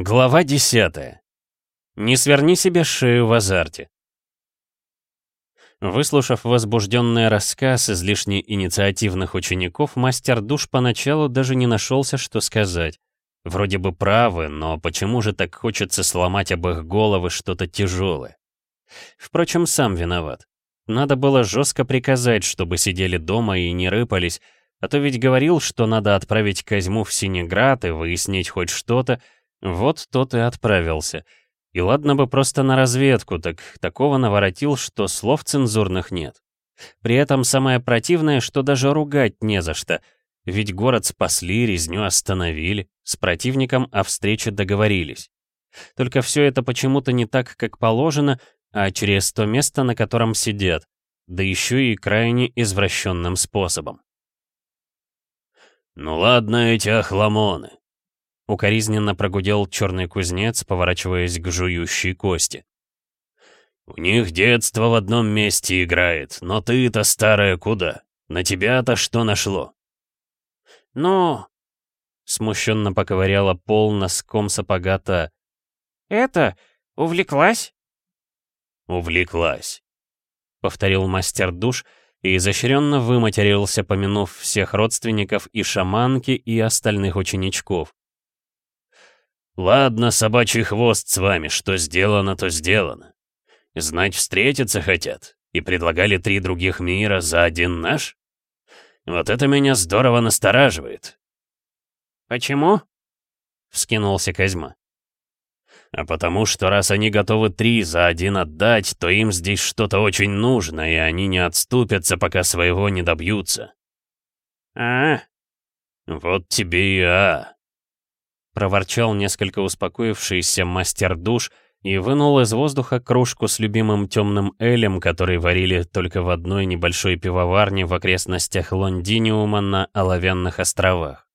Глава 10. Не сверни себе шею в азарте. Выслушав возбужденный рассказ излишне инициативных учеников, мастер душ поначалу даже не нашелся, что сказать. Вроде бы правы, но почему же так хочется сломать об их головы что-то тяжелое? Впрочем, сам виноват. Надо было жестко приказать, чтобы сидели дома и не рыпались, а то ведь говорил, что надо отправить Козьму в Синеград и выяснить хоть что-то, вот тот и отправился. И ладно бы просто на разведку, так такого наворотил, что слов цензурных нет. При этом самое противное, что даже ругать не за что. Ведь город спасли, резню остановили, с противником о встрече договорились. Только все это почему-то не так, как положено, а через то место, на котором сидят, да еще и крайне извращенным способом. «Ну ладно эти охламоны», Укоризненно прогудел черный кузнец, поворачиваясь к жующей кости. «У них детство в одном месте играет, но ты-то старая куда? На тебя-то что нашло?» «Ну...» — смущенно поковыряла пол носком сапога та. «Это... увлеклась?» «Увлеклась», — повторил мастер душ и изощренно выматерился, помянув всех родственников и шаманки, и остальных ученичков. «Ладно, собачий хвост с вами, что сделано, то сделано. Знать, встретиться хотят, и предлагали три других мира за один наш? Вот это меня здорово настораживает». «Почему?» — вскинулся Козьма. «А потому что раз они готовы три за один отдать, то им здесь что-то очень нужно, и они не отступятся, пока своего не добьются». «А, «Вот тебе и а проворчал несколько успокоившийся мастер душ и вынул из воздуха кружку с любимым темным элем, который варили только в одной небольшой пивоварне в окрестностях Лондиниума на Оловянных островах.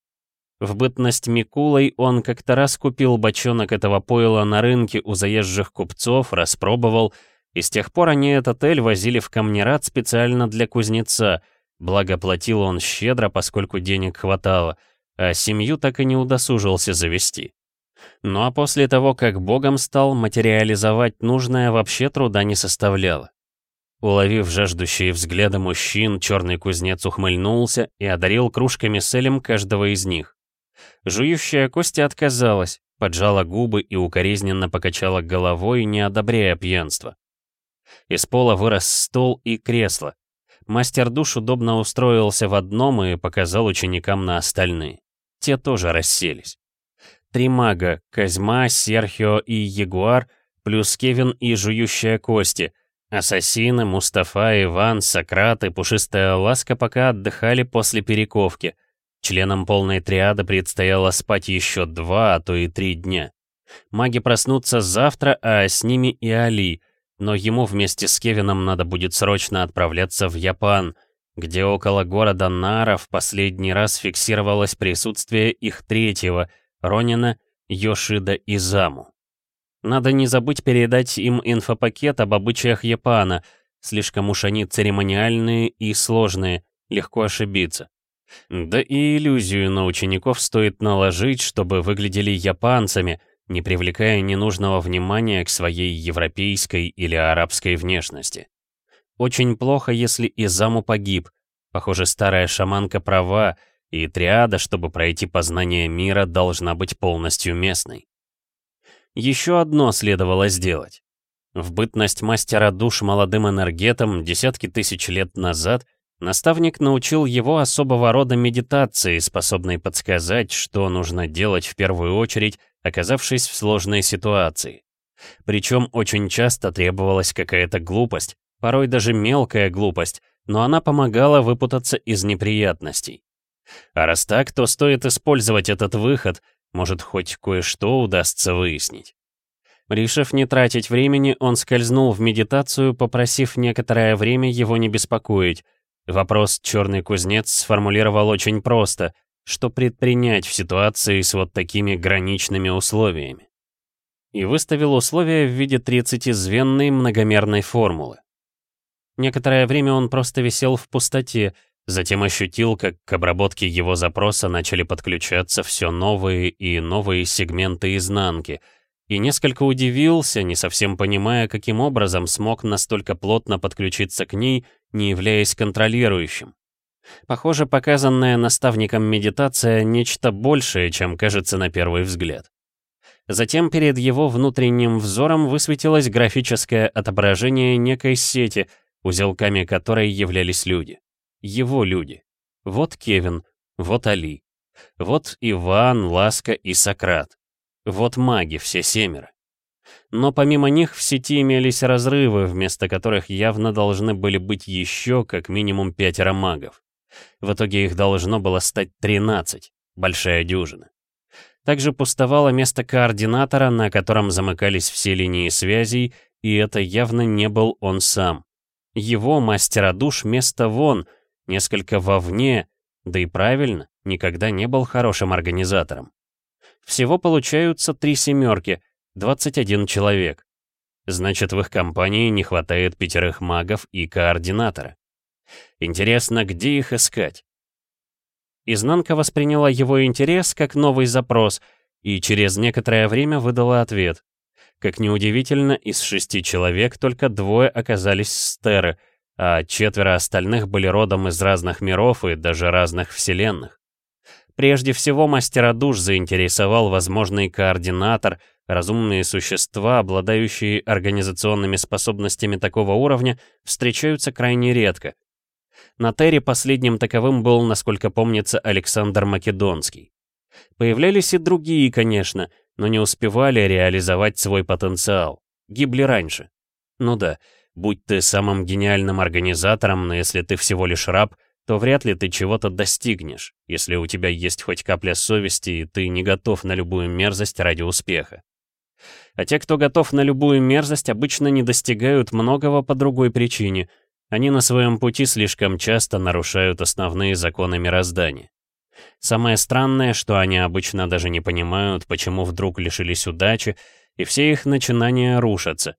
В бытность Микулой он как-то раз купил бочонок этого пойла на рынке у заезжих купцов, распробовал, и с тех пор они этот эль возили в Камнерат специально для кузнеца, благо платил он щедро, поскольку денег хватало — а семью так и не удосужился завести. Ну а после того, как богом стал, материализовать нужное вообще труда не составляло. Уловив жаждущие взгляды мужчин, черный кузнец ухмыльнулся и одарил кружками с элем каждого из них. Жующая Костя отказалась, поджала губы и укоризненно покачала головой, не одобряя пьянство. Из пола вырос стол и кресло. Мастер душ удобно устроился в одном и показал ученикам на остальные те тоже расселись. Три мага — Козьма, Серхио и Ягуар, плюс Кевин и Жующая Кости, ассасины, Мустафа, Иван, Сократ и Пушистая Ласка пока отдыхали после перековки. Членам полной триады предстояло спать еще два, а то и три дня. Маги проснутся завтра, а с ними и Али, но ему вместе с Кевином надо будет срочно отправляться в Япан — где около города Нара в последний раз фиксировалось присутствие их третьего, Ронина, Йошида и Заму. Надо не забыть передать им инфопакет об обычаях Япана, слишком уж они церемониальные и сложные, легко ошибиться. Да и иллюзию на учеников стоит наложить, чтобы выглядели японцами, не привлекая ненужного внимания к своей европейской или арабской внешности. Очень плохо, если Изаму погиб. Похоже, старая шаманка права, и триада, чтобы пройти познание мира, должна быть полностью местной. Еще одно следовало сделать. В бытность мастера душ молодым энергетом десятки тысяч лет назад наставник научил его особого рода медитации, способной подсказать, что нужно делать в первую очередь, оказавшись в сложной ситуации. Причем очень часто требовалась какая-то глупость, порой даже мелкая глупость, но она помогала выпутаться из неприятностей. А раз так, то стоит использовать этот выход, может, хоть кое-что удастся выяснить. Решив не тратить времени, он скользнул в медитацию, попросив некоторое время его не беспокоить. Вопрос черный кузнец сформулировал очень просто, что предпринять в ситуации с вот такими граничными условиями. И выставил условия в виде 30-звенной многомерной формулы. Некоторое время он просто висел в пустоте, Затем ощутил, как к обработке его запроса начали подключаться все новые и новые сегменты изнанки, и несколько удивился, не совсем понимая, каким образом смог настолько плотно подключиться к ней, не являясь контролирующим. Похоже, показанная наставником медитация — нечто большее, чем кажется на первый взгляд. Затем перед его внутренним взором высветилось графическое отображение некой сети, узелками которой являлись люди. Его люди. Вот Кевин, вот Али. Вот Иван, Ласка и Сократ. Вот маги, все семеро. Но помимо них в сети имелись разрывы, вместо которых явно должны были быть еще как минимум пятеро магов. В итоге их должно было стать 13, большая дюжина. Также пустовало место координатора, на котором замыкались все линии связей, и это явно не был он сам. Его, мастера душ, место вон — несколько вовне, да и правильно, никогда не был хорошим организатором. Всего получаются три семерки, 21 человек. Значит, в их компании не хватает пятерых магов и координатора. Интересно, где их искать? Изнанка восприняла его интерес как новый запрос и через некоторое время выдала ответ. Как неудивительно, из шести человек только двое оказались стеры — а четверо остальных были родом из разных миров и даже разных вселенных. Прежде всего, мастера душ заинтересовал возможный координатор, разумные существа, обладающие организационными способностями такого уровня, встречаются крайне редко. На Терре последним таковым был, насколько помнится, Александр Македонский. Появлялись и другие, конечно, но не успевали реализовать свой потенциал. Гибли раньше. Ну да, Будь ты самым гениальным организатором, но если ты всего лишь раб, то вряд ли ты чего-то достигнешь, если у тебя есть хоть капля совести и ты не готов на любую мерзость ради успеха. А те, кто готов на любую мерзость, обычно не достигают многого по другой причине. Они на своем пути слишком часто нарушают основные законы мироздания. Самое странное, что они обычно даже не понимают, почему вдруг лишились удачи, и все их начинания рушатся.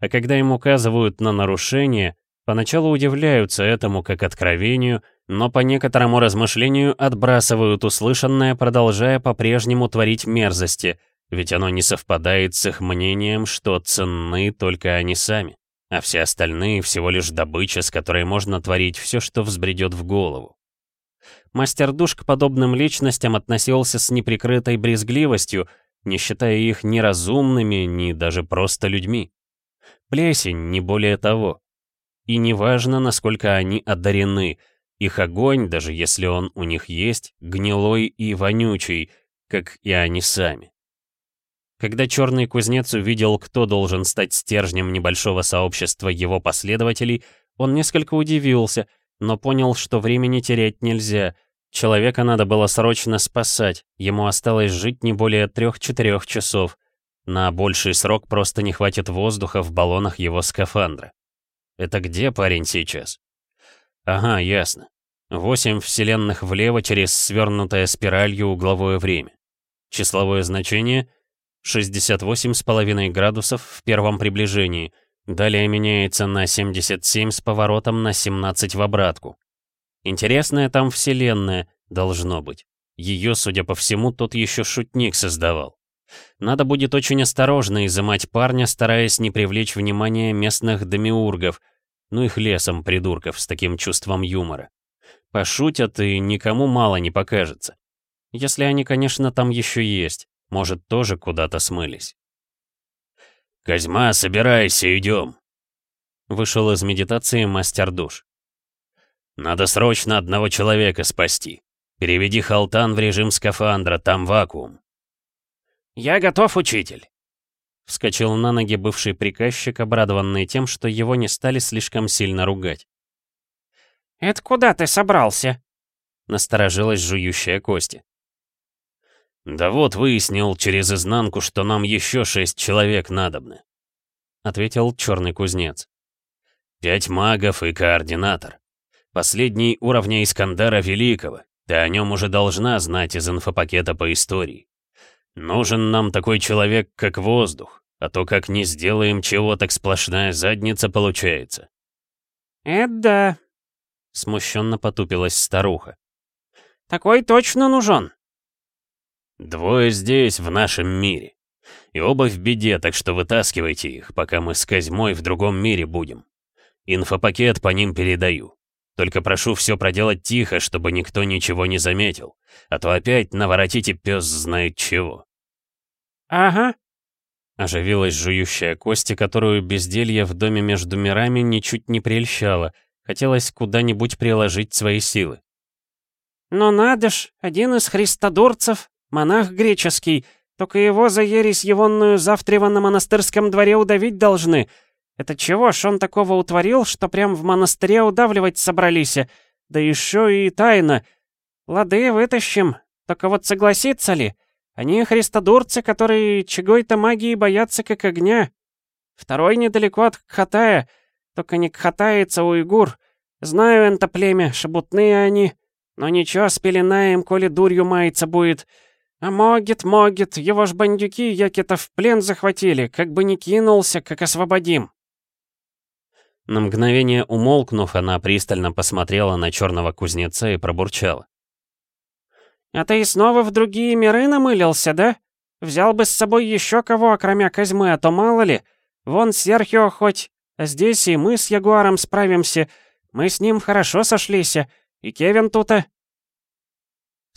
А когда им указывают на нарушение, поначалу удивляются этому как откровению, но по некоторому размышлению отбрасывают услышанное, продолжая по-прежнему творить мерзости, ведь оно не совпадает с их мнением, что ценны только они сами, а все остальные всего лишь добыча, с которой можно творить все, что взбредет в голову. Мастер душ к подобным личностям относился с неприкрытой брезгливостью, не считая их ни разумными, ни даже просто людьми. Плесень, не более того. И неважно, насколько они одарены, их огонь, даже если он у них есть, гнилой и вонючий, как и они сами. Когда черный кузнец увидел, кто должен стать стержнем небольшого сообщества его последователей, он несколько удивился, но понял, что времени терять нельзя. Человека надо было срочно спасать, ему осталось жить не более трех-четырех часов. На больший срок просто не хватит воздуха в баллонах его скафандра. Это где парень сейчас? Ага, ясно. Восемь вселенных влево через свернутое спиралью угловое время. Числовое значение — 68,5 градусов в первом приближении, далее меняется на 77 с поворотом на 17 в обратку. Интересная там вселенная, должно быть. Ее, судя по всему, тот еще шутник создавал. Надо будет очень осторожно изымать парня, стараясь не привлечь внимание местных демиургов, ну их лесом придурков с таким чувством юмора. Пошутят, и никому мало не покажется. Если они, конечно, там еще есть, может, тоже куда-то смылись. «Козьма, собирайся, идем!» Вышел из медитации мастер душ. «Надо срочно одного человека спасти. Переведи Халтан в режим скафандра, там вакуум». «Я готов, учитель!» Вскочил на ноги бывший приказчик, обрадованный тем, что его не стали слишком сильно ругать. «Это куда ты собрался?» Насторожилась жующая кости. «Да вот выяснил через изнанку, что нам еще шесть человек надобны», — ответил черный кузнец. «Пять магов и координатор. Последний уровня Искандера Великого. Ты о нем уже должна знать из инфопакета по истории. Нужен нам такой человек, как воздух, а то как не сделаем чего, так сплошная задница получается. Это да, Смущенно потупилась старуха. «Такой точно нужен!» «Двое здесь, в нашем мире. И оба в беде, так что вытаскивайте их, пока мы с Козьмой в другом мире будем. Инфопакет по ним передаю. Только прошу все проделать тихо, чтобы никто ничего не заметил. А то опять наворотите пес знает чего». «Ага», Оживилась жующая кости, которую безделье в доме между мирами ничуть не прельщало. Хотелось куда-нибудь приложить свои силы. «Но надо ж, один из христодорцев, монах греческий, только его за ересь егонную завтрева на монастырском дворе удавить должны. Это чего ж он такого утворил, что прям в монастыре удавливать собрались? Да еще и тайно. Лады, вытащим. Только вот согласится ли? Они христодурцы, которые чего-то магии боятся как огня. Второй недалеко от Кхатая, только не кхатаец, а уйгур. Знаю это племя, шебутные они. Но ничего, спеленаем, коли дурью мается будет. А могет, могет, его ж бандюки яки-то в плен захватили, как бы не кинулся, как освободим. На мгновение умолкнув, она пристально посмотрела на черного кузнеца и пробурчала. «А ты снова в другие миры намылился, да? Взял бы с собой еще кого, окромя Козьмы, а то мало ли. Вон Серхио хоть, а здесь и мы с Ягуаром справимся. Мы с ним хорошо сошлись, и Кевин тут-то...»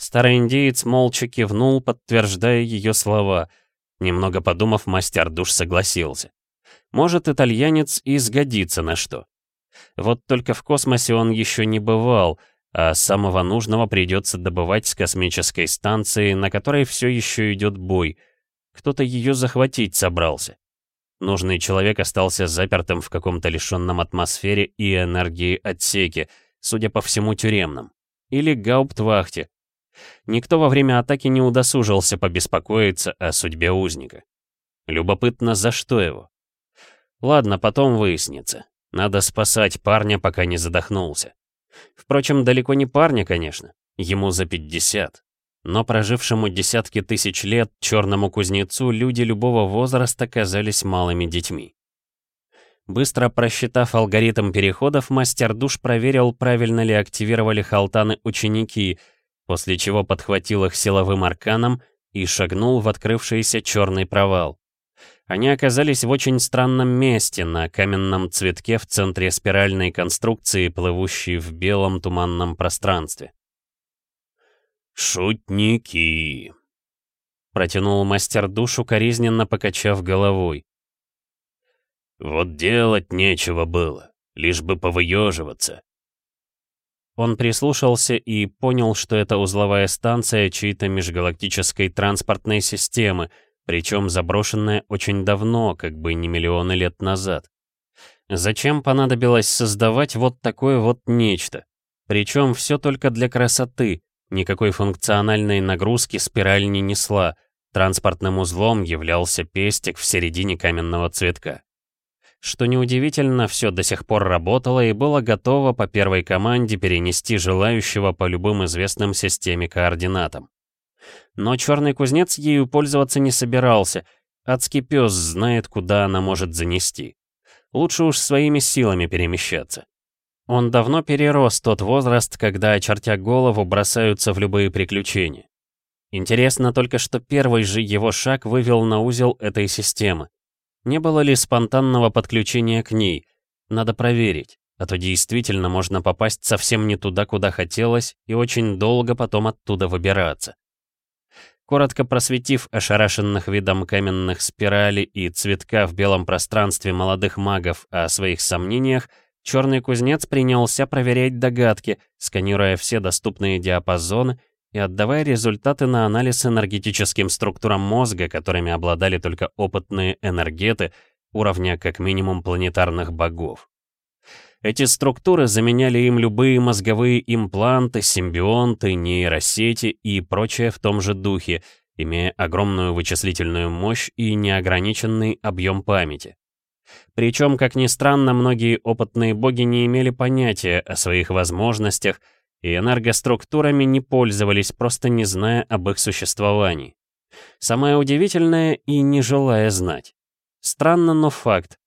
Старый индеец молча кивнул, подтверждая ее слова. Немного подумав, мастер душ согласился. Может, итальянец и сгодится на что. Вот только в космосе он еще не бывал, а самого нужного придется добывать с космической станции, на которой все еще идет бой. Кто-то ее захватить собрался. Нужный человек остался запертым в каком-то лишенном атмосфере и энергии отсеке, судя по всему, тюремном. Или гауптвахте. Никто во время атаки не удосужился побеспокоиться о судьбе узника. Любопытно, за что его? Ладно, потом выяснится. Надо спасать парня, пока не задохнулся. Впрочем, далеко не парня, конечно. Ему за 50. Но прожившему десятки тысяч лет черному кузнецу люди любого возраста казались малыми детьми. Быстро просчитав алгоритм переходов, мастер душ проверил, правильно ли активировали халтаны ученики, после чего подхватил их силовым арканом и шагнул в открывшийся черный провал. Они оказались в очень странном месте, на каменном цветке в центре спиральной конструкции, плывущей в белом туманном пространстве. «Шутники!» — протянул мастер душу, коризненно покачав головой. «Вот делать нечего было, лишь бы повыеживаться». Он прислушался и понял, что это узловая станция чьей-то межгалактической транспортной системы — причем заброшенное очень давно, как бы не миллионы лет назад. Зачем понадобилось создавать вот такое вот нечто? Причем все только для красоты, никакой функциональной нагрузки спираль не несла, транспортным узлом являлся пестик в середине каменного цветка. Что неудивительно, все до сих пор работало и было готово по первой команде перенести желающего по любым известным системе координатам. Но черный кузнец ею пользоваться не собирался. Адский пес знает, куда она может занести. Лучше уж своими силами перемещаться. Он давно перерос тот возраст, когда, очертя голову, бросаются в любые приключения. Интересно только, что первый же его шаг вывел на узел этой системы. Не было ли спонтанного подключения к ней? Надо проверить, а то действительно можно попасть совсем не туда, куда хотелось, и очень долго потом оттуда выбираться. Коротко просветив ошарашенных видом каменных спиралей и цветка в белом пространстве молодых магов о своих сомнениях, черный кузнец принялся проверять догадки, сканируя все доступные диапазоны и отдавая результаты на анализ энергетическим структурам мозга, которыми обладали только опытные энергеты уровня как минимум планетарных богов. Эти структуры заменяли им любые мозговые импланты, симбионты, нейросети и прочее в том же духе, имея огромную вычислительную мощь и неограниченный объем памяти. Причем, как ни странно, многие опытные боги не имели понятия о своих возможностях и энергоструктурами не пользовались, просто не зная об их существовании. Самое удивительное и не желая знать. Странно, но факт.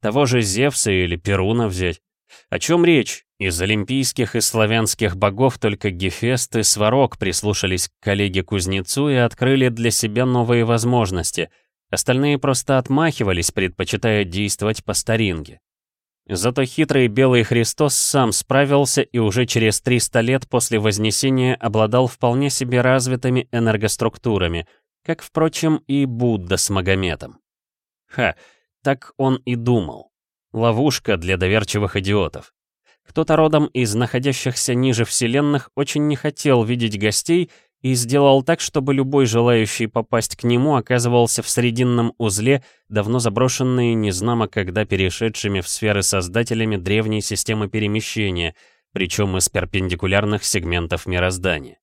Того же Зевса или Перуна взять. О чем речь? Из олимпийских и славянских богов только Гефест и Сварог прислушались к коллеге-кузнецу и открыли для себя новые возможности. Остальные просто отмахивались, предпочитая действовать по старинке. Зато хитрый Белый Христос сам справился и уже через 300 лет после Вознесения обладал вполне себе развитыми энергоструктурами, как, впрочем, и Будда с Магометом. Ха, так он и думал. Ловушка для доверчивых идиотов. Кто-то родом из находящихся ниже вселенных очень не хотел видеть гостей и сделал так, чтобы любой желающий попасть к нему оказывался в срединном узле, давно заброшенные незнамо когда перешедшими в сферы создателями древней системы перемещения, причем из перпендикулярных сегментов мироздания.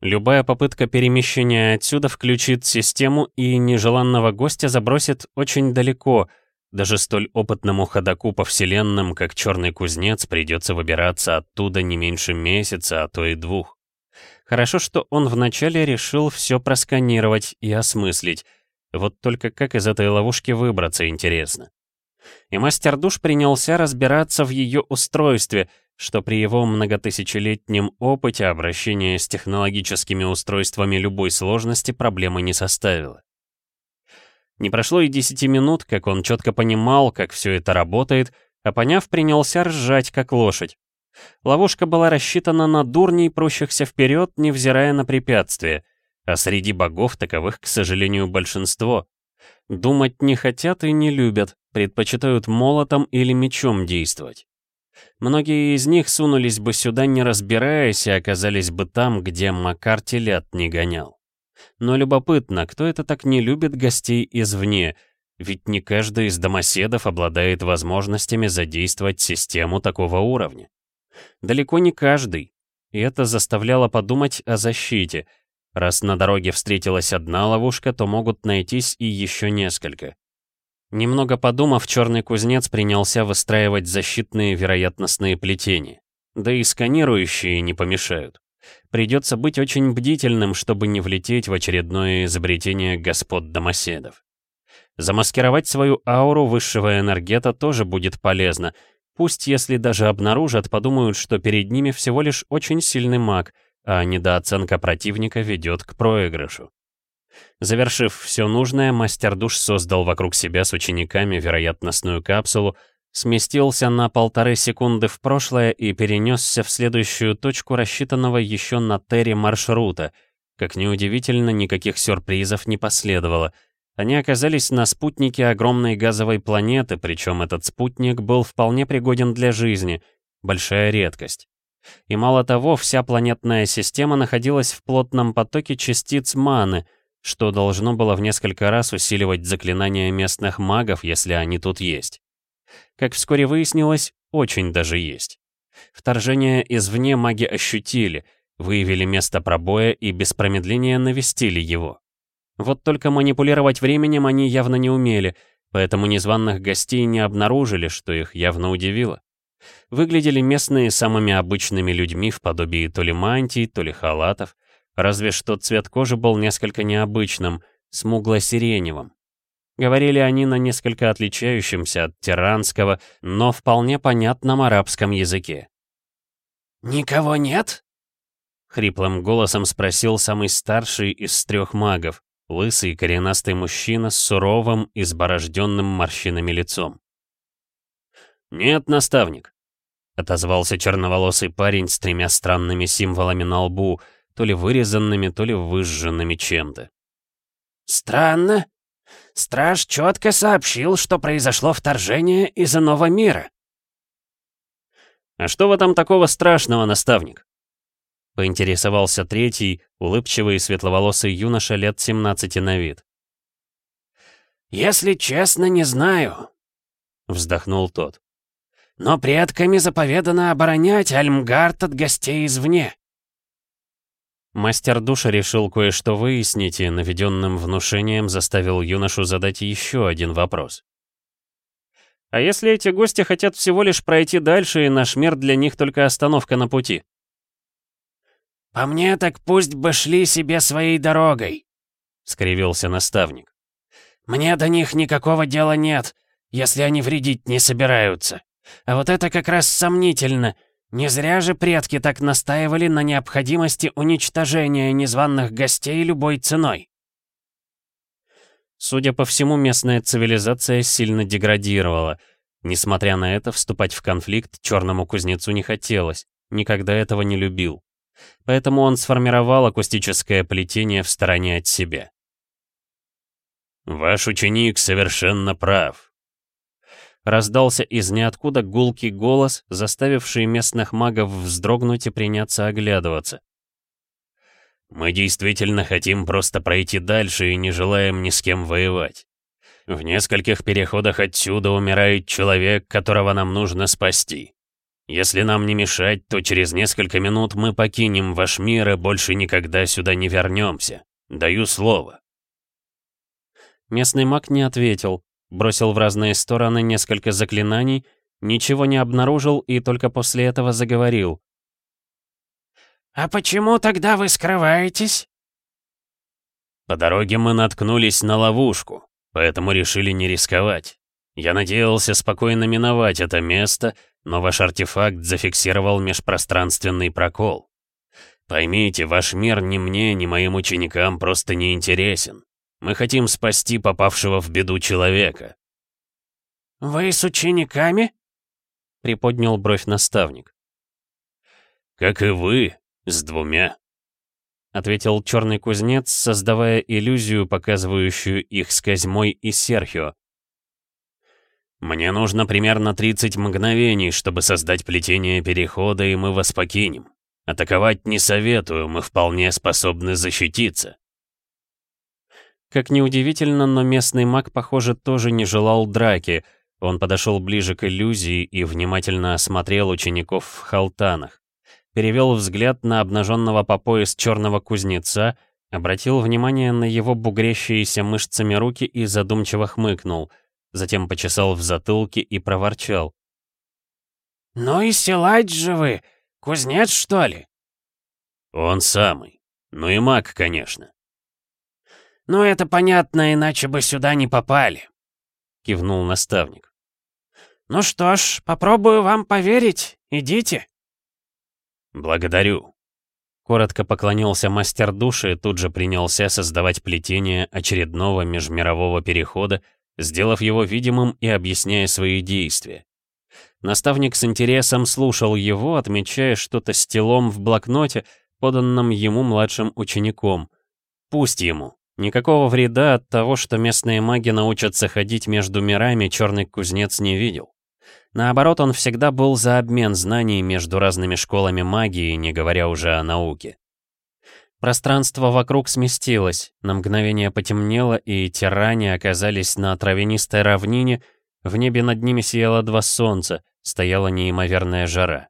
Любая попытка перемещения отсюда включит систему и нежеланного гостя забросит очень далеко. Даже столь опытному ходаку по вселенным, как Черный Кузнец, придется выбираться оттуда не меньше месяца, а то и двух. Хорошо, что он вначале решил все просканировать и осмыслить. Вот только как из этой ловушки выбраться, интересно. И мастер душ принялся разбираться в ее устройстве, что при его многотысячелетнем опыте обращения с технологическими устройствами любой сложности проблемы не составило. Не прошло и десяти минут, как он четко понимал, как все это работает, а поняв, принялся ржать, как лошадь. Ловушка была рассчитана на дурней, прущихся вперед, невзирая на препятствия, а среди богов таковых, к сожалению, большинство. Думать не хотят и не любят, предпочитают молотом или мечом действовать. Многие из них сунулись бы сюда, не разбираясь, и оказались бы там, где Макар телят не гонял. Но любопытно, кто это так не любит гостей извне, ведь не каждый из домоседов обладает возможностями задействовать систему такого уровня. Далеко не каждый. И это заставляло подумать о защите. Раз на дороге встретилась одна ловушка, то могут найтись и еще несколько. Немного подумав, черный кузнец принялся выстраивать защитные вероятностные плетения. Да и сканирующие не помешают. Придется быть очень бдительным, чтобы не влететь в очередное изобретение господ домоседов. Замаскировать свою ауру высшего энергета тоже будет полезно, Пусть, если даже обнаружат, подумают, что перед ними всего лишь очень сильный маг, а недооценка противника ведет к проигрышу. Завершив все нужное, мастер душ создал вокруг себя с учениками вероятностную капсулу, сместился на полторы секунды в прошлое и перенесся в следующую точку рассчитанного еще на Терри маршрута. Как неудивительно, никаких сюрпризов не последовало — они оказались на спутнике огромной газовой планеты, причем этот спутник был вполне пригоден для жизни. Большая редкость. И мало того, вся планетная система находилась в плотном потоке частиц маны, что должно было в несколько раз усиливать заклинания местных магов, если они тут есть. Как вскоре выяснилось, очень даже есть. Вторжение извне маги ощутили, выявили место пробоя и без промедления навестили его. Вот только манипулировать временем они явно не умели, поэтому незваных гостей не обнаружили, что их явно удивило. Выглядели местные самыми обычными людьми в подобии то ли мантий, то ли халатов, разве что цвет кожи был несколько необычным, смугло-сиреневым. Говорили они на несколько отличающемся от тиранского, но вполне понятном арабском языке. «Никого нет?» — хриплым голосом спросил самый старший из трех магов. Лысый коренастый мужчина с суровым, изборожденным морщинами лицом. «Нет, наставник», — отозвался черноволосый парень с тремя странными символами на лбу, то ли вырезанными, то ли выжженными чем-то. «Странно. Страж четко сообщил, что произошло вторжение из иного мира». «А что в этом такого страшного, наставник?» Поинтересовался третий, улыбчивый и светловолосый юноша лет 17 на вид. «Если честно, не знаю», — вздохнул тот. «Но предками заповедано оборонять Альмгард от гостей извне». Мастер душа решил кое-что выяснить и наведенным внушением заставил юношу задать еще один вопрос. «А если эти гости хотят всего лишь пройти дальше, и наш мир для них только остановка на пути?» «По мне так пусть бы шли себе своей дорогой», — скривился наставник. «Мне до них никакого дела нет, если они вредить не собираются. А вот это как раз сомнительно. Не зря же предки так настаивали на необходимости уничтожения незваных гостей любой ценой. Судя по всему, местная цивилизация сильно деградировала. Несмотря на это, вступать в конфликт черному кузнецу не хотелось, никогда этого не любил. Поэтому он сформировал акустическое плетение в стороне от себя. «Ваш ученик совершенно прав», раздался из ниоткуда гулкий голос, заставивший местных магов вздрогнуть и приняться оглядываться. Мы действительно хотим просто пройти дальше и не желаем ни с кем воевать. В нескольких переходах отсюда умирает человек, которого нам нужно спасти. Если нам не мешать, то через несколько минут мы покинем ваш мир и больше никогда сюда не вернемся. Даю слово. Местный маг не ответил, бросил в разные стороны несколько заклинаний, ничего не обнаружил и только после этого заговорил. «А почему тогда вы скрываетесь?» «По дороге мы наткнулись на ловушку, поэтому решили не рисковать. Я надеялся спокойно миновать это место, но ваш артефакт зафиксировал межпространственный прокол. Поймите, ваш мир ни мне, ни моим ученикам просто не интересен. Мы хотим спасти попавшего в беду человека». «Вы с учениками?» — приподнял бровь наставник. «Как и вы, «С двумя», — ответил черный кузнец, создавая иллюзию, показывающую их с Козьмой и Серхио. «Мне нужно примерно 30 мгновений, чтобы создать плетение перехода, и мы вас покинем. Атаковать не советую, мы вполне способны защититься». Как неудивительно, но местный маг, похоже, тоже не желал драки. Он подошел ближе к иллюзии и внимательно осмотрел учеников в халтанах перевел взгляд на обнаженного по пояс черного кузнеца, обратил внимание на его бугрящиеся мышцами руки и задумчиво хмыкнул, затем почесал в затылке и проворчал. «Ну и силач же вы! Кузнец, что ли?» «Он самый. Ну и маг, конечно». «Ну это понятно, иначе бы сюда не попали», — кивнул наставник. «Ну что ж, попробую вам поверить. Идите». «Благодарю». Коротко поклонился мастер души и тут же принялся создавать плетение очередного межмирового перехода, сделав его видимым и объясняя свои действия. Наставник с интересом слушал его, отмечая что-то стилом в блокноте, поданном ему младшим учеником. Пусть ему. Никакого вреда от того, что местные маги научатся ходить между мирами, черный кузнец не видел. Наоборот, он всегда был за обмен знаний между разными школами магии, не говоря уже о науке. Пространство вокруг сместилось, на мгновение потемнело, и тиране оказались на травянистой равнине, в небе над ними сияло два солнца, стояла неимоверная жара.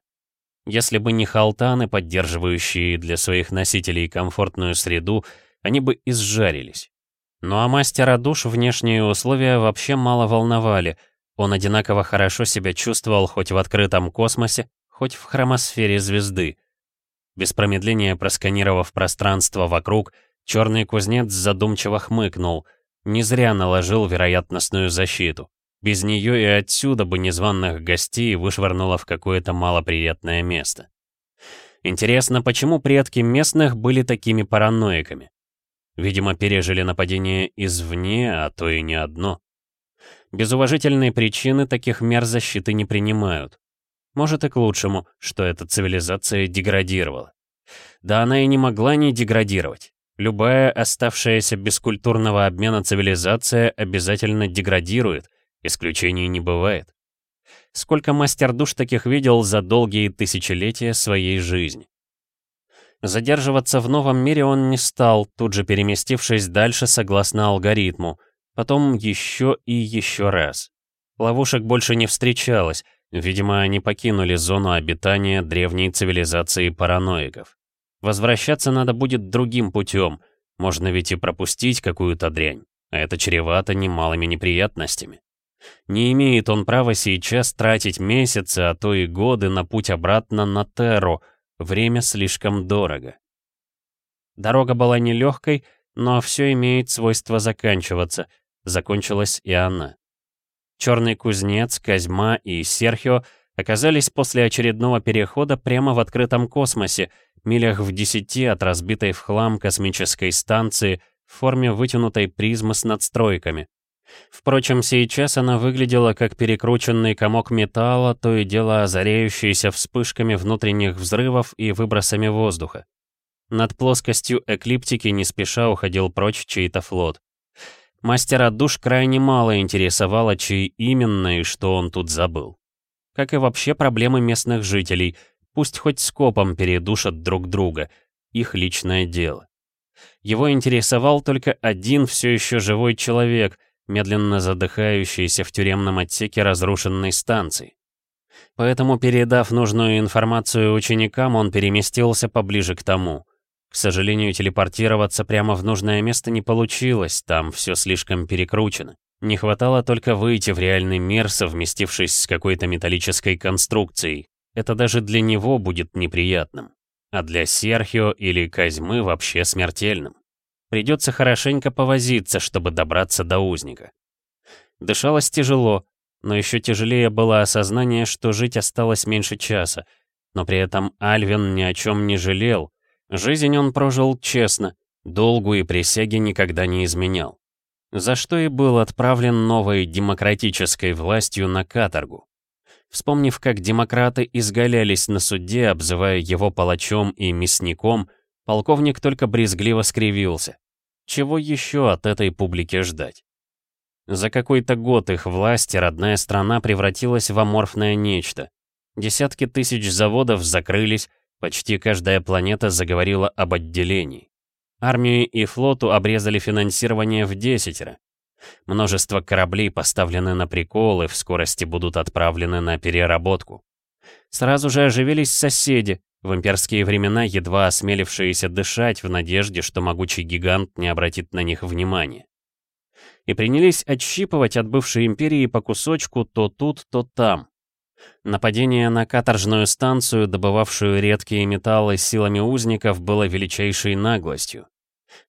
Если бы не халтаны, поддерживающие для своих носителей комфортную среду, они бы изжарились. Ну а мастера душ внешние условия вообще мало волновали — он одинаково хорошо себя чувствовал хоть в открытом космосе, хоть в хромосфере звезды. Без промедления просканировав пространство вокруг, черный кузнец задумчиво хмыкнул. Не зря наложил вероятностную защиту. Без нее и отсюда бы незваных гостей вышвырнуло в какое-то малоприятное место. Интересно, почему предки местных были такими параноиками? Видимо, пережили нападение извне, а то и не одно. Без уважительной причины таких мер защиты не принимают. Может и к лучшему, что эта цивилизация деградировала. Да она и не могла не деградировать. Любая оставшаяся без культурного обмена цивилизация обязательно деградирует, исключений не бывает. Сколько мастер душ таких видел за долгие тысячелетия своей жизни. Задерживаться в новом мире он не стал, тут же переместившись дальше согласно алгоритму — Потом еще и еще раз. Ловушек больше не встречалось, видимо, они покинули зону обитания древней цивилизации параноиков. Возвращаться надо будет другим путем, можно ведь и пропустить какую-то дрянь, а это чревато немалыми неприятностями. Не имеет он права сейчас тратить месяцы, а то и годы на путь обратно на Терру, время слишком дорого. Дорога была нелегкой, но все имеет свойство заканчиваться — закончилась и она. Черный кузнец, Козьма и Серхио оказались после очередного перехода прямо в открытом космосе, милях в десяти от разбитой в хлам космической станции в форме вытянутой призмы с надстройками. Впрочем, сейчас она выглядела как перекрученный комок металла, то и дело озаряющийся вспышками внутренних взрывов и выбросами воздуха. Над плоскостью эклиптики не спеша уходил прочь чей-то флот. Мастера душ крайне мало интересовало, чей именно и что он тут забыл. Как и вообще проблемы местных жителей, пусть хоть скопом передушат друг друга, их личное дело. Его интересовал только один все еще живой человек — медленно задыхающийся в тюремном отсеке разрушенной станции. Поэтому, передав нужную информацию ученикам, он переместился поближе к тому. К сожалению, телепортироваться прямо в нужное место не получилось, там все слишком перекручено. Не хватало только выйти в реальный мир, совместившись с какой-то металлической конструкцией. Это даже для него будет неприятным. А для Серхио или Козьмы вообще смертельным. Придется хорошенько повозиться, чтобы добраться до узника. Дышалось тяжело, но еще тяжелее было осознание, что жить осталось меньше часа. Но при этом Альвин ни о чем не жалел. Жизнь он прожил честно, долгу и присяги никогда не изменял. За что и был отправлен новой демократической властью на каторгу. Вспомнив, как демократы изгалялись на суде, обзывая его палачом и мясником, Полковник только брезгливо скривился. Чего еще от этой публики ждать? За какой-то год их власти родная страна превратилась в аморфное нечто. Десятки тысяч заводов закрылись, почти каждая планета заговорила об отделении. Армию и флоту обрезали финансирование в десятеро. Множество кораблей поставлены на прикол и в скорости будут отправлены на переработку. Сразу же оживились соседи, в имперские времена едва осмелившиеся дышать в надежде, что могучий гигант не обратит на них внимания. И принялись отщипывать от бывшей империи по кусочку то тут, то там. Нападение на каторжную станцию, добывавшую редкие металлы силами узников, было величайшей наглостью.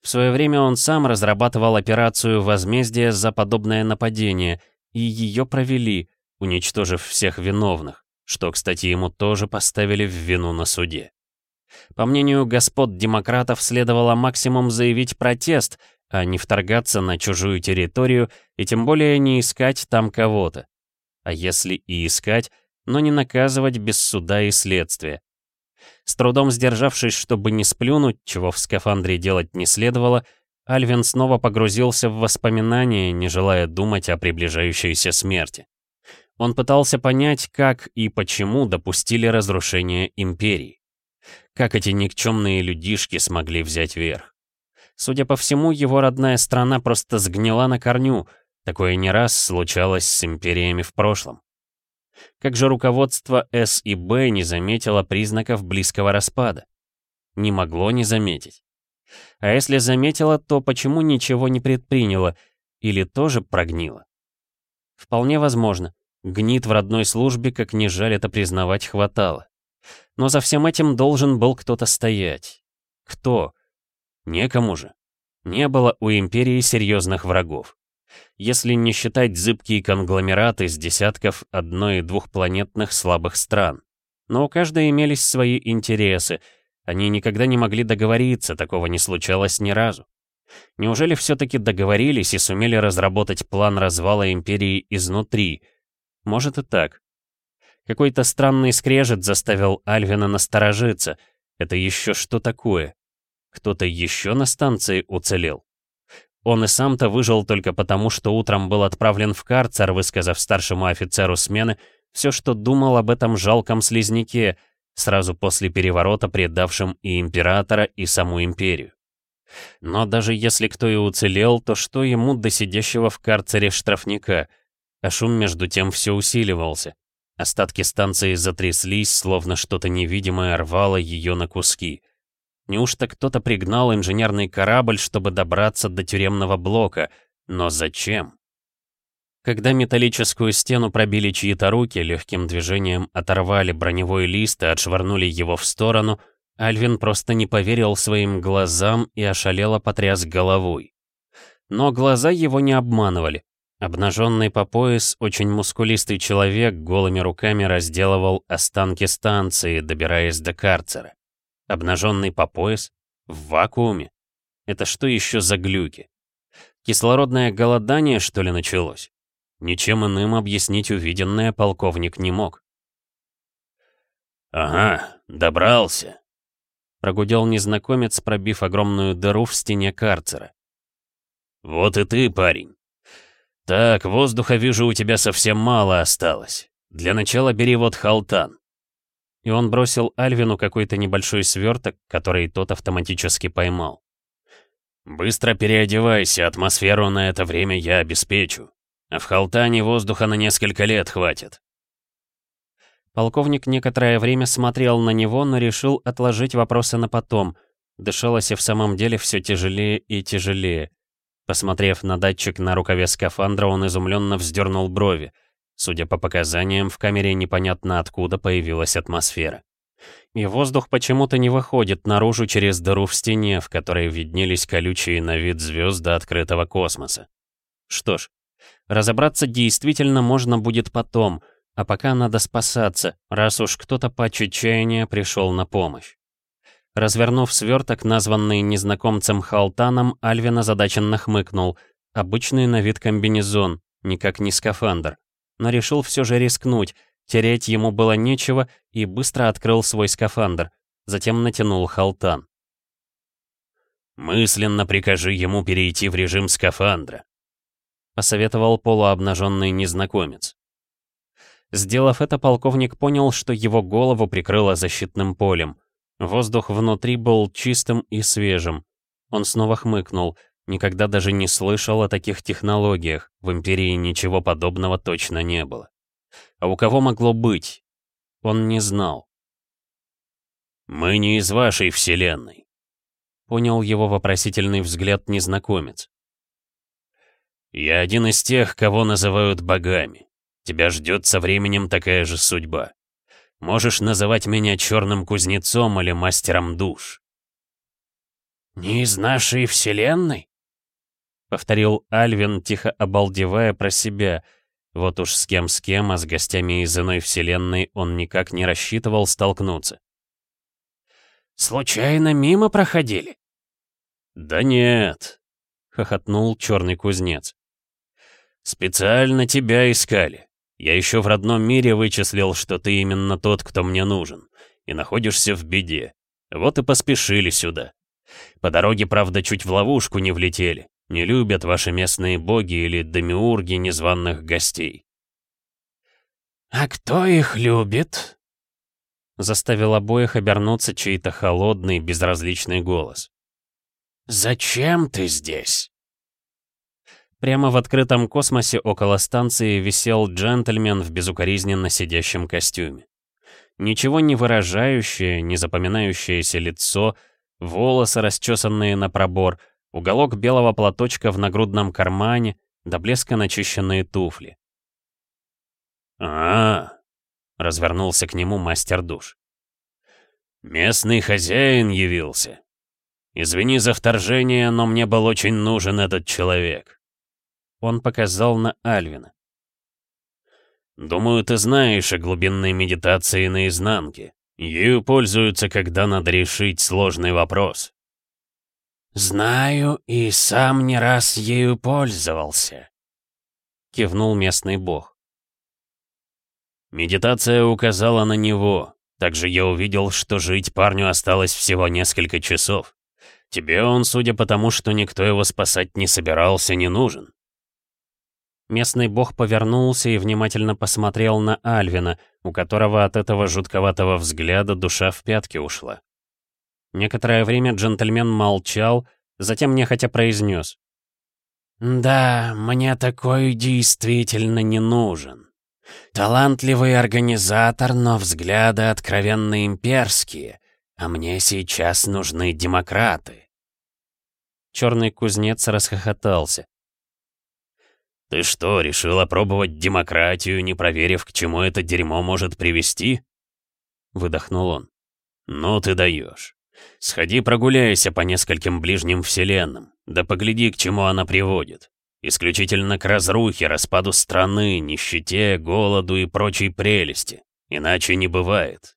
В свое время он сам разрабатывал операцию возмездия за подобное нападение, и ее провели, уничтожив всех виновных что, кстати, ему тоже поставили в вину на суде. По мнению господ демократов, следовало максимум заявить протест, а не вторгаться на чужую территорию и тем более не искать там кого-то. А если и искать, но не наказывать без суда и следствия. С трудом сдержавшись, чтобы не сплюнуть, чего в скафандре делать не следовало, Альвин снова погрузился в воспоминания, не желая думать о приближающейся смерти. Он пытался понять, как и почему допустили разрушение империи. Как эти никчемные людишки смогли взять верх. Судя по всему, его родная страна просто сгнила на корню. Такое не раз случалось с империями в прошлом. Как же руководство С и Б не заметило признаков близкого распада? Не могло не заметить. А если заметило, то почему ничего не предприняло? Или тоже прогнило? Вполне возможно. Гнит в родной службе, как не жаль это признавать, хватало. Но за всем этим должен был кто-то стоять. Кто? Некому же. Не было у Империи серьезных врагов. Если не считать зыбкие конгломераты из десятков одно- и двухпланетных слабых стран. Но у каждой имелись свои интересы. Они никогда не могли договориться, такого не случалось ни разу. Неужели все-таки договорились и сумели разработать план развала Империи изнутри — может и так. Какой-то странный скрежет заставил Альвина насторожиться. Это еще что такое? Кто-то еще на станции уцелел? Он и сам-то выжил только потому, что утром был отправлен в карцер, высказав старшему офицеру смены все, что думал об этом жалком слизняке, сразу после переворота предавшим и императора, и саму империю. Но даже если кто и уцелел, то что ему до сидящего в карцере штрафника — а шум между тем все усиливался. Остатки станции затряслись, словно что-то невидимое рвало ее на куски. Неужто кто-то пригнал инженерный корабль, чтобы добраться до тюремного блока? Но зачем? Когда металлическую стену пробили чьи-то руки, легким движением оторвали броневой лист и отшвырнули его в сторону, Альвин просто не поверил своим глазам и ошалело потряс головой. Но глаза его не обманывали. Обнаженный по пояс, очень мускулистый человек голыми руками разделывал останки станции, добираясь до карцера. Обнаженный по пояс? В вакууме? Это что еще за глюки? Кислородное голодание, что ли, началось? Ничем иным объяснить увиденное полковник не мог. «Ага, добрался», — прогудел незнакомец, пробив огромную дыру в стене карцера. «Вот и ты, парень. «Так, воздуха, вижу, у тебя совсем мало осталось. Для начала бери вот халтан». И он бросил Альвину какой-то небольшой сверток, который тот автоматически поймал. «Быстро переодевайся, атмосферу на это время я обеспечу. А в халтане воздуха на несколько лет хватит». Полковник некоторое время смотрел на него, но решил отложить вопросы на потом. Дышалось и в самом деле все тяжелее и тяжелее. Посмотрев на датчик на рукаве скафандра, он изумленно вздернул брови. Судя по показаниям, в камере непонятно откуда появилась атмосфера. И воздух почему-то не выходит наружу через дыру в стене, в которой виднелись колючие на вид звезды открытого космоса. Что ж, разобраться действительно можно будет потом, а пока надо спасаться, раз уж кто-то по чаяния пришел на помощь. Развернув сверток, названный незнакомцем Халтаном, Альвин озадаченно хмыкнул. Обычный на вид комбинезон, никак не скафандр. Но решил все же рискнуть, терять ему было нечего и быстро открыл свой скафандр. Затем натянул Халтан. «Мысленно прикажи ему перейти в режим скафандра», — посоветовал полуобнаженный незнакомец. Сделав это, полковник понял, что его голову прикрыло защитным полем — Воздух внутри был чистым и свежим. Он снова хмыкнул. Никогда даже не слышал о таких технологиях. В Империи ничего подобного точно не было. А у кого могло быть? Он не знал. «Мы не из вашей вселенной», — понял его вопросительный взгляд незнакомец. «Я один из тех, кого называют богами. Тебя ждет со временем такая же судьба. Можешь называть меня черным кузнецом или мастером душ». «Не из нашей вселенной?» — повторил Альвин, тихо обалдевая про себя. Вот уж с кем с кем, а с гостями из иной вселенной он никак не рассчитывал столкнуться. «Случайно мимо проходили?» «Да нет», — хохотнул черный кузнец. «Специально тебя искали. Я еще в родном мире вычислил, что ты именно тот, кто мне нужен, и находишься в беде. Вот и поспешили сюда. По дороге, правда, чуть в ловушку не влетели. Не любят ваши местные боги или демиурги незваных гостей. «А кто их любит?» Заставил обоих обернуться чей-то холодный, безразличный голос. «Зачем ты здесь?» Прямо в открытом космосе около станции висел джентльмен в безукоризненно сидящем костюме. Ничего не выражающее, не запоминающееся лицо, волосы, расчесанные на пробор, уголок белого платочка в нагрудном кармане, до блеска начищенные туфли. а, -а, -а развернулся к нему мастер душ. «Местный хозяин явился. Извини за вторжение, но мне был очень нужен этот человек. Он показал на Альвина. «Думаю, ты знаешь о глубинной медитации наизнанке. Ею пользуются, когда надо решить сложный вопрос». «Знаю и сам не раз ею пользовался», — кивнул местный бог. Медитация указала на него. Также я увидел, что жить парню осталось всего несколько часов. Тебе он, судя по тому, что никто его спасать не собирался, не нужен. Местный бог повернулся и внимательно посмотрел на Альвина, у которого от этого жутковатого взгляда душа в пятки ушла. Некоторое время джентльмен молчал, затем нехотя произнес. «Да, мне такой действительно не нужен. Талантливый организатор, но взгляды откровенно имперские, а мне сейчас нужны демократы». Черный кузнец расхохотался. «Ты что, решил опробовать демократию, не проверив, к чему это дерьмо может привести?» Выдохнул он. «Ну ты даешь. Сходи прогуляйся по нескольким ближним вселенным, да погляди, к чему она приводит. Исключительно к разрухе, распаду страны, нищете, голоду и прочей прелести. Иначе не бывает.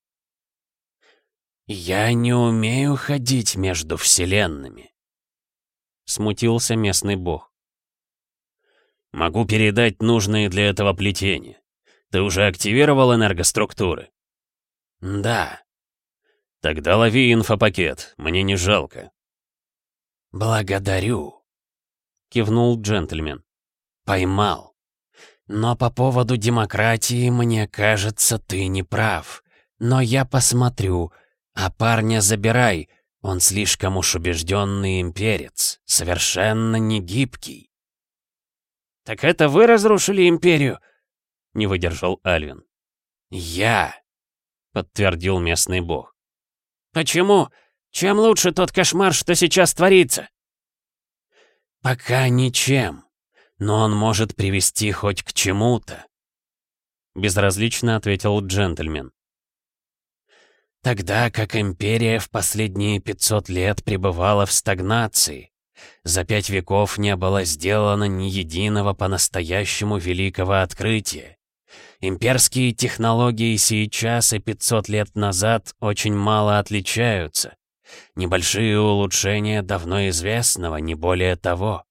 «Я не умею ходить между вселенными», — смутился местный бог. «Могу передать нужные для этого плетения. Ты уже активировал энергоструктуры?» «Да». «Тогда лови инфопакет, мне не жалко». «Благодарю», — кивнул джентльмен. «Поймал. Но по поводу демократии, мне кажется, ты не прав. Но я посмотрю, а парня забирай, он слишком уж убежденный имперец, совершенно не гибкий». «Так это вы разрушили империю?» — не выдержал Альвин. «Я», — подтвердил местный бог. «Почему? Чем лучше тот кошмар, что сейчас творится?» «Пока ничем, но он может привести хоть к чему-то», — безразлично ответил джентльмен. Тогда как империя в последние 500 лет пребывала в стагнации, за пять веков не было сделано ни единого по-настоящему великого открытия. Имперские технологии сейчас и 500 лет назад очень мало отличаются. Небольшие улучшения давно известного, не более того.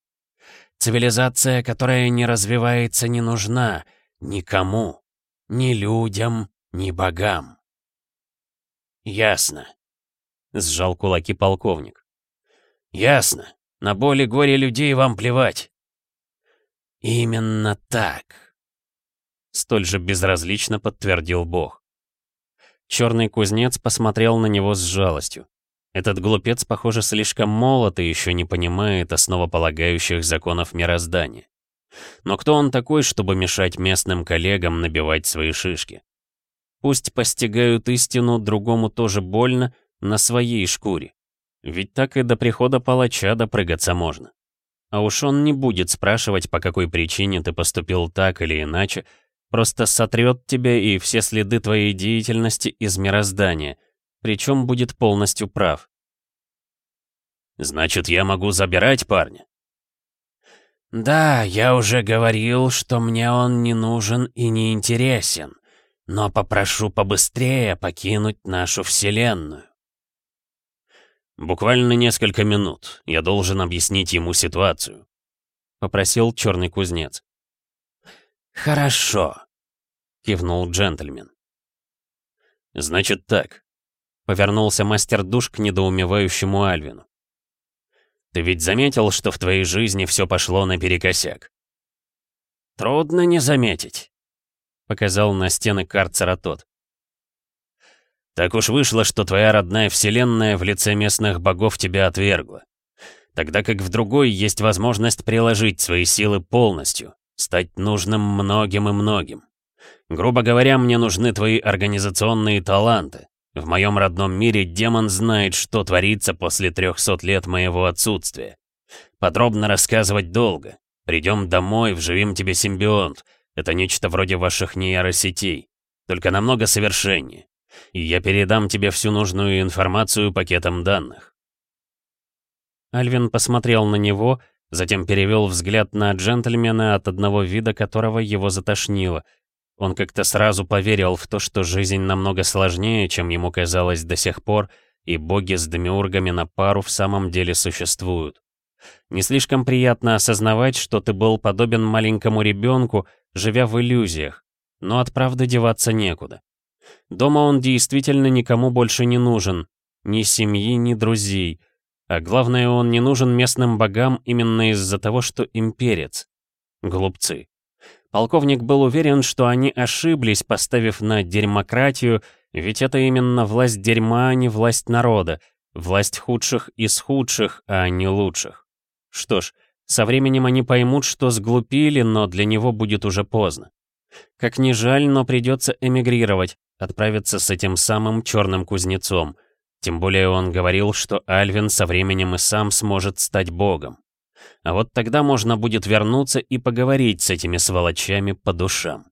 Цивилизация, которая не развивается, не нужна никому, ни людям, ни богам. «Ясно», — сжал кулаки полковник. «Ясно. На боли горе людей вам плевать». «Именно так», — столь же безразлично подтвердил Бог. Черный кузнец посмотрел на него с жалостью. Этот глупец, похоже, слишком молод и еще не понимает основополагающих законов мироздания. Но кто он такой, чтобы мешать местным коллегам набивать свои шишки? Пусть постигают истину, другому тоже больно, на своей шкуре. Ведь так и до прихода палача допрыгаться можно. А уж он не будет спрашивать, по какой причине ты поступил так или иначе, просто сотрет тебя и все следы твоей деятельности из мироздания, причем будет полностью прав. «Значит, я могу забирать парня?» «Да, я уже говорил, что мне он не нужен и не интересен но попрошу побыстрее покинуть нашу Вселенную». «Буквально несколько минут. Я должен объяснить ему ситуацию», — попросил черный кузнец. «Хорошо», — кивнул джентльмен. «Значит так», — повернулся мастер-душ к недоумевающему Альвину. «Ты ведь заметил, что в твоей жизни все пошло наперекосяк?» «Трудно не заметить», — показал на стены карцера тот. «Так уж вышло, что твоя родная вселенная в лице местных богов тебя отвергла. Тогда как в другой есть возможность приложить свои силы полностью, стать нужным многим и многим. Грубо говоря, мне нужны твои организационные таланты. В моем родном мире демон знает, что творится после 300 лет моего отсутствия. Подробно рассказывать долго. Придем домой, вживим тебе симбионт, это нечто вроде ваших нейросетей, только намного совершеннее. И я передам тебе всю нужную информацию пакетом данных. Альвин посмотрел на него, затем перевел взгляд на джентльмена, от одного вида которого его затошнило. Он как-то сразу поверил в то, что жизнь намного сложнее, чем ему казалось до сих пор, и боги с демиургами на пару в самом деле существуют. Не слишком приятно осознавать, что ты был подобен маленькому ребенку, живя в иллюзиях, но от правды деваться некуда. Дома он действительно никому больше не нужен, ни семьи, ни друзей, а главное, он не нужен местным богам именно из-за того, что имперец. Глупцы. Полковник был уверен, что они ошиблись, поставив на дерьмократию, ведь это именно власть дерьма, а не власть народа, власть худших из худших, а не лучших. Что ж, со временем они поймут, что сглупили, но для него будет уже поздно. Как ни жаль, но придется эмигрировать, отправиться с этим самым черным кузнецом. Тем более он говорил, что Альвин со временем и сам сможет стать богом. А вот тогда можно будет вернуться и поговорить с этими сволочами по душам.